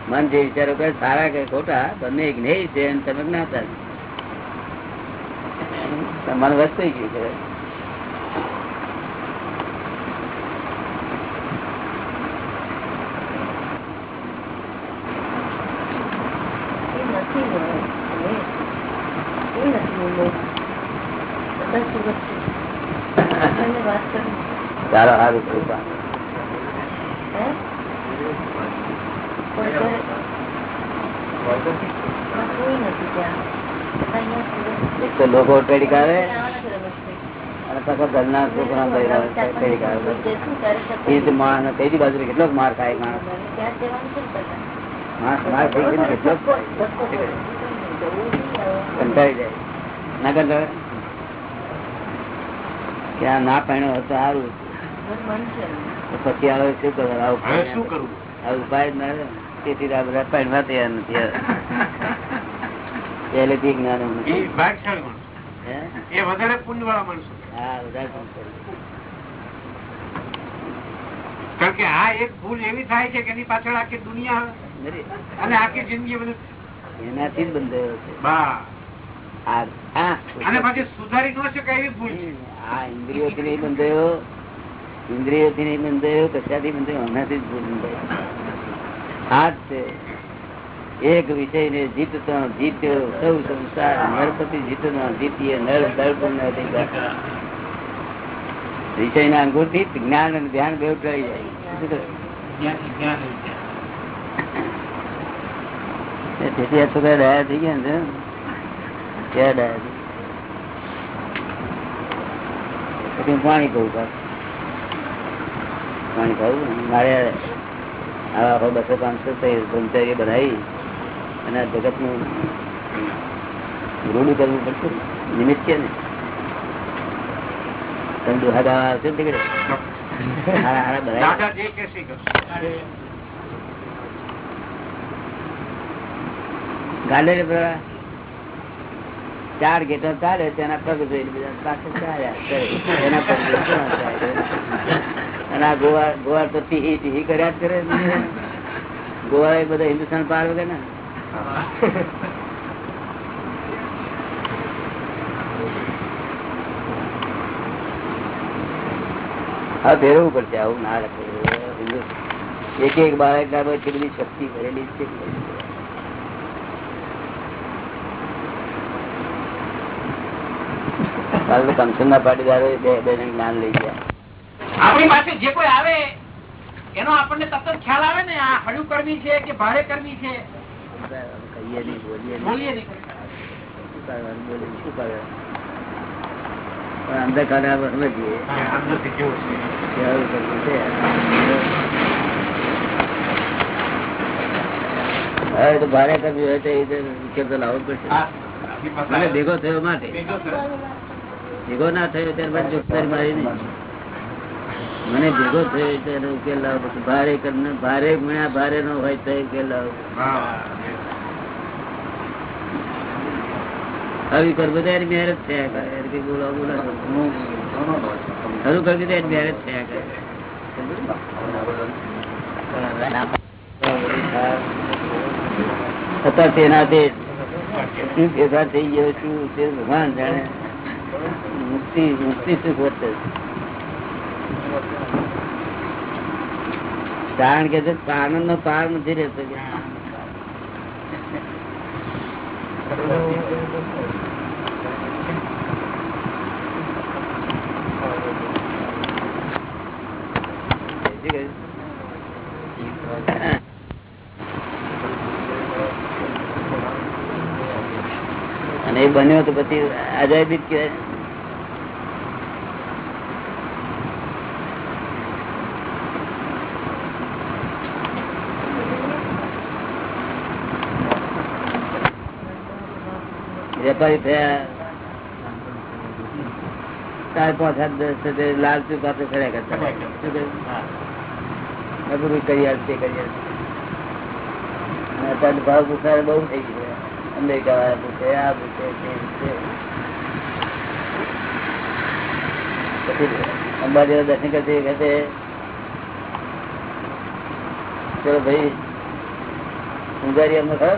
S1: મન જે વિચારો કરે સારા કે ખોટા, બંને એક નહીં છે અને તમે જ્ઞાતા. તમારું વસ્તુ ગયું છે
S4: એ નથી હોય. એ નથી મુંબઈ બધા સુરત છે એને વાત કરી
S1: સારો કૃપા એક તો લોકો. અને પાછા ઘરના છોકરા એ માણસ તેજી બાજુ કેટલો માર ખાય માણસ. માણસ માર થઈ ગયો ને. કંટાળી જાય. ના કંટાળે? ત્યાં ના પહેણ્યો હતો સારું. પછી આવે શું કરવાનું આવું
S2: શું કરવું
S1: આ ઉપાય ના તેથી આ બધા પહેણવા તૈયાર નથી પહેલેથી જ્ઞાન
S2: એ
S1: નથી.
S2: ભાગશાળી માણસ.
S1: હે?
S2: એ વધારે પુણ્ય વાળા માણસો.
S1: હા વધારે
S2: કારણ કે આ એક ભૂલ એવી થાય છે કે એની પાછળ આખી દુનિયા અને આખી જિંદગી બધું
S1: એનાથી જ બંધાયો છે. આ હા.
S2: અને પછી સુધારી ન શકાય એવી ભૂલ
S1: આ ઇન્દ્રિયોથી નહીં બંધાયો ઇન્દ્રિયોથી નહીં બંધાયો કશાથી બંધાયો હમણાંથી જ બંધાયો આ જ છે. એક વિષય ને જીતતો જીત્યો, સૌ સંસાર નરપતિ જીતનો, જીતીએ નર દર્પણ અધિકાર. વિષય ના અંગુરથી જ્ઞાન અને ધ્યાન બે ટળી જાય. શું કહે? એ તેથી આ છોકરા ડાયા થઈ ગયા ને, ક્યાં ડાયા થઈ પછી હું પાણી કહું પાછું. પાણી ખાવું મારે આવા બસો પાંચસો બ્રહ્મચારી બનાવી અને જગતનું રૂડું કરવું પડશે નિમિત્ત છે ને. તમે દુહા ગાવા આવશે ને તીકડે ગાલે ચાર ગેટો ચાલે તેના પગ જોઈને બીજા પાછળ ચાલ્યા એના પગ? અને આ ગોવા ગોવા તો ટીહી ટીહી કર્યા જ કરે. ને. ગોવા એ બધા હિન્દુસ્તાન પાર વગર ને હા, ફેરવવું પડશે, આવું ના લખે હિન્દુ, એક એક બાળક ના એટલી બધી શક્તિ ભરેલી છે. કાલે તો કમસન ના પાટીદારો બે બે જણ જ્ઞાન લઈ ગયા.
S3: આપણી પાસે જે કોઈ આવે એનો આપણને તરત ખ્યાલ આવે ને આ હળું કરવી છે કે ભારે કરવી છે?
S1: અંદર હવે તો ભારે કરવી હોય તો એ તો તો લાવવો પડશે ભેગો થયો. માટે
S2: ભેગો
S1: ના થયો ત્યારબાદ જોગદારી મારી નહીં મને ભેગો થયો ત્યારે ઉકેલ લાવો. પછી ભારે ભારે ગુણ્યા, ભારે નો હોય તો ઉકેલ લાવો. આવી કર બધા એની મહેનત થયા કરે બોલાવો બોલાવો. ખરું તો એની થયા કરે છતાં તેનાથી શું ભેગા થઈ ગયો છું, તે ભગવાન જાણે. મુક્તિ મુક્તિ સુખ વર્તે. કારણ કે આનંદ નો પાર નથી રહેતો. અને એ બન્યો તો પછી જ કહેવાય. વેપારી થયા ચાર પાંચ હાથ દસ છે તે લાલ ચૂક પાસે ખડ્યા કરતા. કરી આવશે કરી આવશે ભાવ ભૂખાર બહુ થઈ ગયો. અમેરિકા વાળા પૂછે આ પૂછે પછી. અંબાજી દર્શન કરતી વખતે ચલો ભાઈ ઊંઘારી અમને ખબર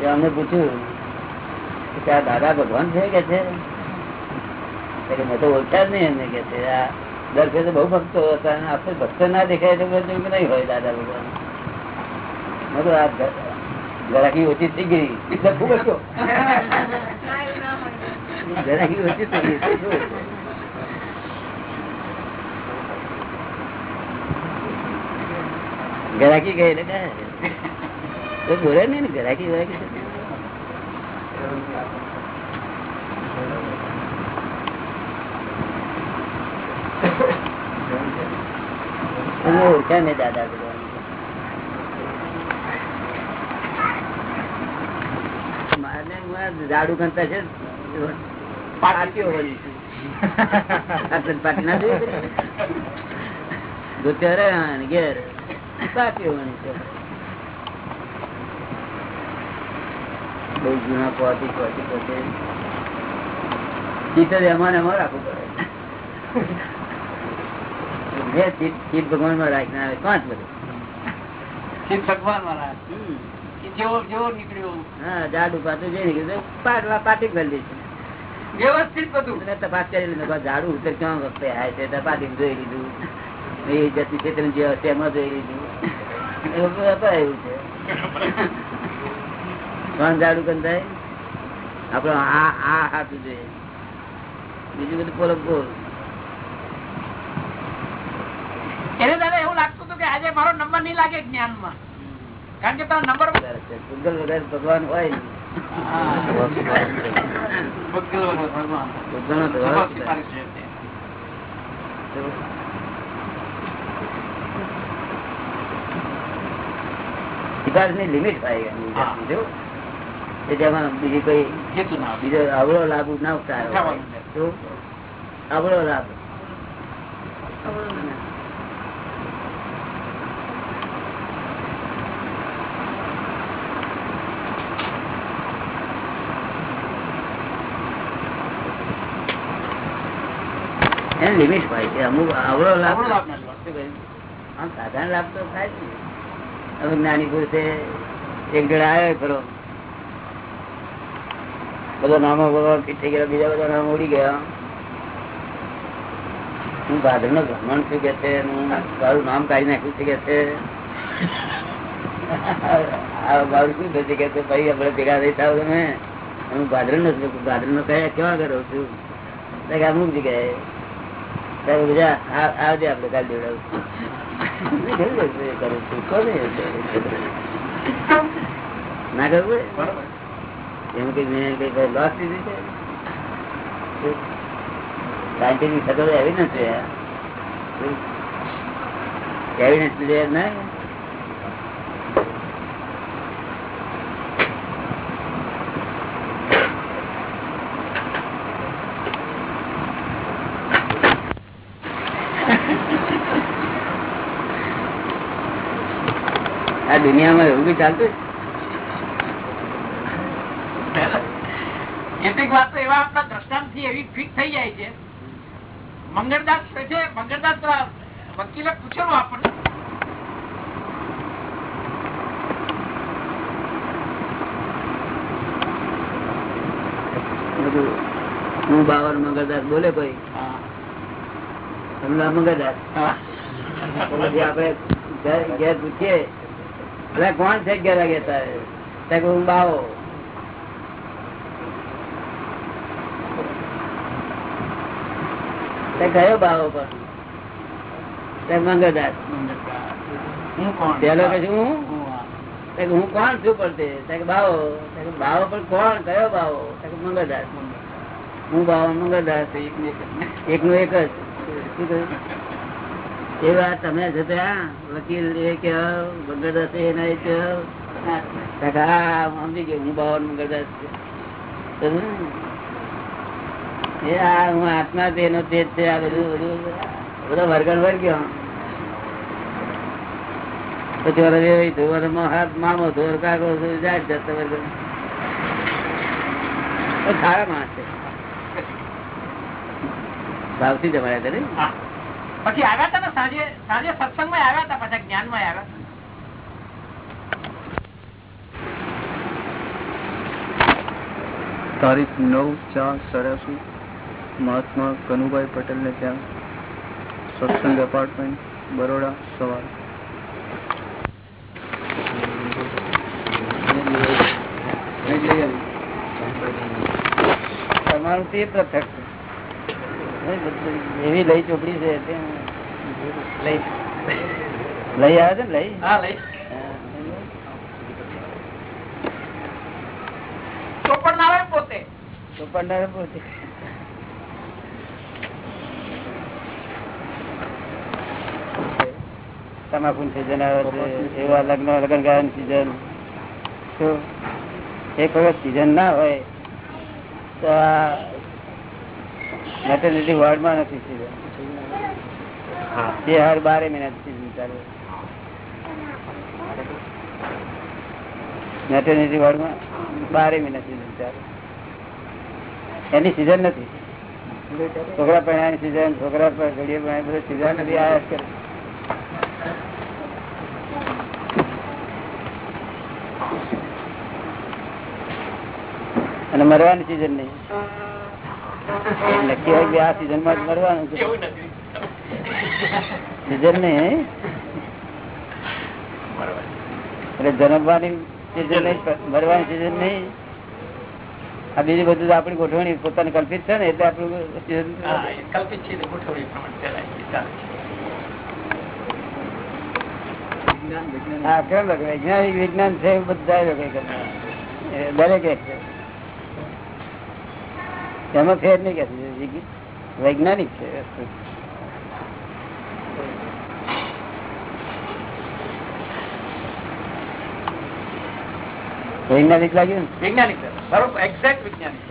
S1: ને? અમને પૂછ્યું કે આ દાદા ભગવાન છે કે છે? મેં તો ઓળખ્યા જ નહીં એમને કે છે. આ દર ફેરે બહુ ભક્તો હતા અને આપણે ભક્તો ના દેખાય તો નહીં હોય દાદા ભગવાન. મેં તો આ જરાકી ઓછી થઈ ગઈ. ખૂબ હતો ગરાકી ઓછી થઈ ગઈ? ગરાકી ગઈ એટલે બોલે નહીં ને ગરાકી ગરાકી ઓળખ્યા મેં દાદા ઝાડુ ગણતા છે પાટીઓ ના ઘેર પાટીઓ ગણી છે. બહુ જૂના પોતી પોતી પોતે ચિત્ત એમાં ને એમાં રાખવું પડે. ચિત્ત ભગવાનમાં પાંચ બધું.
S3: ભગવાન
S1: મેં ઝાડુ ઉતર ક્યાં વખતે? આવે છે તપાસી જોઈ લીધું. એ જતી ક્ષેત્ર જે હશે એમાં જોઈ લીધું. એવું છે. કોણ ઝાડુ કંધાય આપડે આ આ હાથું જોઈએ બીજું બધું પોલો બોલ
S3: એને દાદા એવું લાગતું હતું કે આજે મારો નંબર નહીં લાગે જ્ઞાનમાં. કારણ કે તારો નંબર
S1: ભૂગલ વગર ભગવાન હોય. સિફારિશની લિમિટ થાય જેમાં બીજી કોઈ બીજો અવળો લાભ ના ઉતારો
S3: છે.
S1: અવળો લાભ લિમિટ હોય છે અમુક અવળો લાભ? આમ સાધારણ લાભ તો થાય જ ને. હવે જ્ઞાની પુરુષે એક જણા આવ્યો ખરો બધા નામો ભગવાન થઈ ગયા બીજા બધા નામ ઉડી ગયા. હું ભાદર નો બ્રાહ્મણ છું કે છે મારું નામ કાઢી નાખ્યું છે કે છે. શું કે ભાઈ ભેગા થઈ થાવ તમે. હું ભાદર નો છું ભાદર નો કેવા કરો છું? અમુક જગ્યાએ. આ- આવજે આપણે કાલ દેવડાવું. કરું છું. કોને ના કરવું? એમ કે મેં કઈ કઈ લોસ લીધી છે? સાયન્ટિફિક સગવડ એવિડન્સ છે. એવિડન્સ લીધે ના આ દુનિયામાં એવું બી ચાલતું
S3: કેટલીક વાત તો એવા આપણા દ્રષ્ટાંતથી એવી ફિટ થઈ જાય છે. મંગળદાસ છે મંગળદાસ વકીલે પૂછેલું આપણને.
S1: હું બાવર મંગળદાસ બોલે કોઈ? તમને મંગળદાસ? આપડે ઘેર- પૂછીએ કોણ છે ઘેર વાગે તારે? હું બાવો તે કયો ભાવ મંગળદાસ. પેલો કે હું?
S3: હું
S1: કોણ છું પડતે ભાવો બાવો. પણ કોણ? કયો ભાવો મંગળદાસ. હું બાવો મંગળદાસ
S3: એક ને એક. જ.
S1: એ વાત તમે છો તે આ વકીલ એ કે મંગળદાસ એના એ કે હા સમજી ગયો. હું ભાવ મંગળદાસ છું. એ આ હું આત્મા તેનો તે જ છે આ બધું બધું બધો વર્ગણ વર્ગ્યો પછી થયો, હાથ મામો ધોર કાકો થયો, જાત વર્ગણ. સારા માણસ છે ભાવથી જમાડ્યા કરે
S3: હા. પછી આવ્યા હતા ને સાંજે સાંજે સત્સંગમાં આવ્યા હતા પાછા જ્ઞાનમાં આવ્યા હતા.
S5: તારીખ નવ ચાર ચોર્યાસી મહાત્મા કનુભાઈ પટેલને ત્યાં સત્સંગ એપાર્ટમેન્ટ બરોડા સવાર
S1: તમારું તે પૃથક એવી લઈ ચોપડી છે લઈ લઈ આવે છે ને લઈ?
S3: હા લઈ. ચોપડ ના પોતે.
S1: ચોપડનાર પોતે. તમાકુ સિઝન આવે છે એવા લગ્ન લગ્ન ગાયન સિઝન એક વખત સિઝન ના હોય તો આ મેટર્નિટી વોર્ડમાં નથી સિઝન તે હર બારે મહિના સિઝન ચાલે. મેટર્નિટી વોર્ડમાં બારે મહિના સિઝન ચાલે. એની સિઝન નથી. છોકરા પહેણાની સિઝન છોકરા પર ઘડીએ પહેણાય બધું સિઝન નથી આયા કરે અને મરવાની સિઝન નહીં. નક્કી હોય કે આ સિઝનમાં મરવાનું છે. સિઝન નહીં એટલે જન્મવાની સિઝન નહીં મરવાની સિઝન નહીં. આ બીજું બધું તો આપણી ગોઠવણી પોતાની કલ્પિત છે ને એટલે આપણું
S3: કલ્પિત છે ગોઠવણી પ્રમાણે
S1: વિજ્ઞાન છે એ બધા દરેક એક છે. એમાં ફેર નહીં કે વૈજ્ઞાનિક છે. વૈજ્ઞાનિક લાગ્યું
S3: વૈજ્ઞાનિક. બરોબર એક્ઝેક્ટ વૈજ્ઞાનિક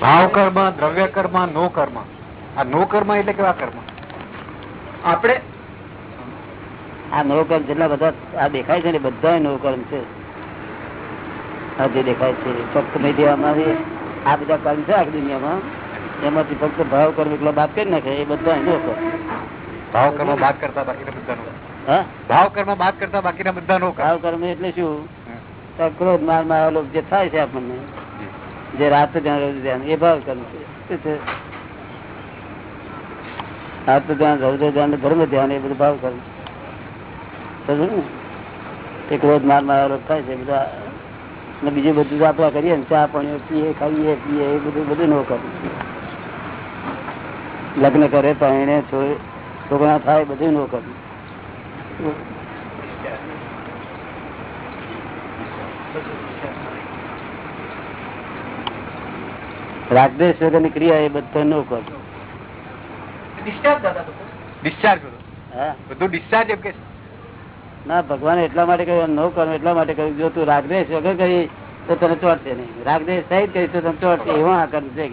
S2: ભાવ કર્મ દ્રવ્ય કર્મ નો કર્મ આ નો કર્મ એટલે કેવા કર્મ?
S3: આપણે
S1: આ નવકર્મ જેટલા બધા આ દેખાય છે ને બધા નવકર્મ છે. આ જે દેખાય છે ફક્ત મેં અમારી આ બધા કર્મ છે આખી દુનિયામાં. એમાંથી ફક્ત ભાવ કર્મ એકલો બાદ કરી નાખે એ બધા નવકર્મ
S2: ભાવ કર્મ બાદ કરતા બાકીના બધા ભાવ કર્મ બાદ કરતા બાકીના બધા નો
S1: ભાવ કર્મ એટલે શું? ક્રોધ મારમાં જે થાય છે આપણને જે. રાત ધ્યાન એ ભાવ કર્મ છે? રાત ધ્યાન રૌદ્ર ધ્યાન ધર્મ ધ્યાન એ બધું ભાવ કરું સમજ્યું ને? એક રોજ મારમાં થાય છે બધા ને બીજું બધું આપણા કરીએ ને, ચા પાણી પીએ, ખાઈએ, પીએ, એ બધું બધું ન કરવું લગ્ન કરે પાણીને છોકરા થાય, બધું ન કરવું રાગદેશ વગરની ક્રિયા એ બધા ન કરવું
S3: ડિસ્ચાર્જ બધું.
S2: ડિસ્ચાર્જ બધું
S1: હા.
S2: બધું ડિસ્ચાર્જ એમ કે
S1: ના ભગવાન એટલા માટે કહ્યું નો કર્મ એટલા માટે કહ્યું જો તું રાગદેશ વગર કરી તો તને ચોટશે નહીં. રાગદેશ સહિત કરી તો તને ચોટશે એવો આ કર્મ છે.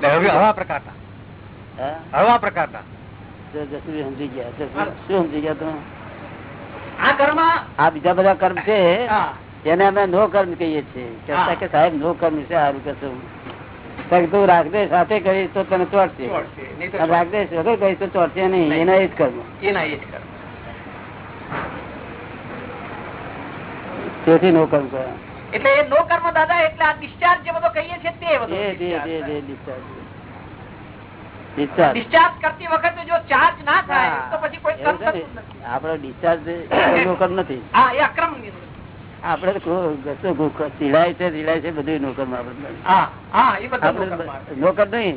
S1: કે
S2: હવે આવા પ્રકારના
S1: હા?
S2: પ્રકારના
S1: સમજી ગયા શું સમજી ગયા તમે?
S3: આ કર્મ
S1: આ બીજા બધા કર્મ છે એને અમે નો કર્મ કહીએ છીએ. કે સાહેબ નો કર્મ છે કારણ કે તું રાગદેશ સાથે કરીશ તો તને ચોટશે. રાગદેશ વગર કરીશ તો ચોટશે નહીં. એના એ જ કર્મ
S3: એના એ જ કર્મ.
S1: તેથી નો કર્મ કરે.
S3: એટલે એ નો કર્મ દાદા એટલે આ ડિસ્ચાર્જ જે બધો કહીએ છીએ તે બધો.
S1: ડિસ્ચાર્જ
S3: કરતી વખતે જો ચાર્જ ના થાય તો પછી કોઈ કર્મ નથી.
S1: આપણો ડિસ્ચાર્જ નોકર નથી.
S3: હા એ અક્રમ
S1: આપડે ચીડાય છે ચીડાય છે બધું નોકરમાં આપણે નોકર નહીં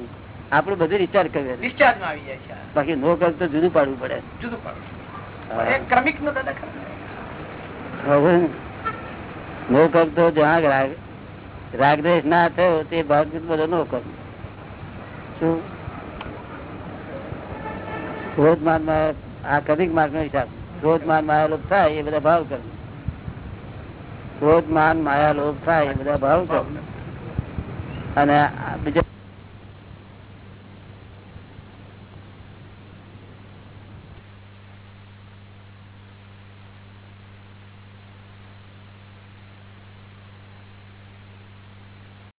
S1: આપડે બધું રિચાર્જ કરીએ
S3: ડિસ્ચાર્જમાં આવી જાય છે
S1: બાકી નોકર તો જુદું પાડવું પડે.
S3: જુદું પાડવું ક્રમિક નો દાદા
S1: નોકર તો જ્યાં રાગ રાગદ્વેષ ના થયો તે ભાગ બધો નોકર. શું? ક્રોધ માનમાં આ કદીક માર્ગ નો હિસાબ. ક્રોધ માન માયા થાય એ બધા ભાવ કર. ક્રોધ માન માયા લોભ થાય એ બધા ભાવ છે. અને બીજા